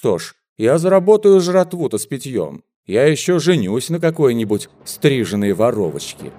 Что ж, я заработаю жратву-то с питьем. Я еще женюсь на какой-нибудь стриженной воровочке.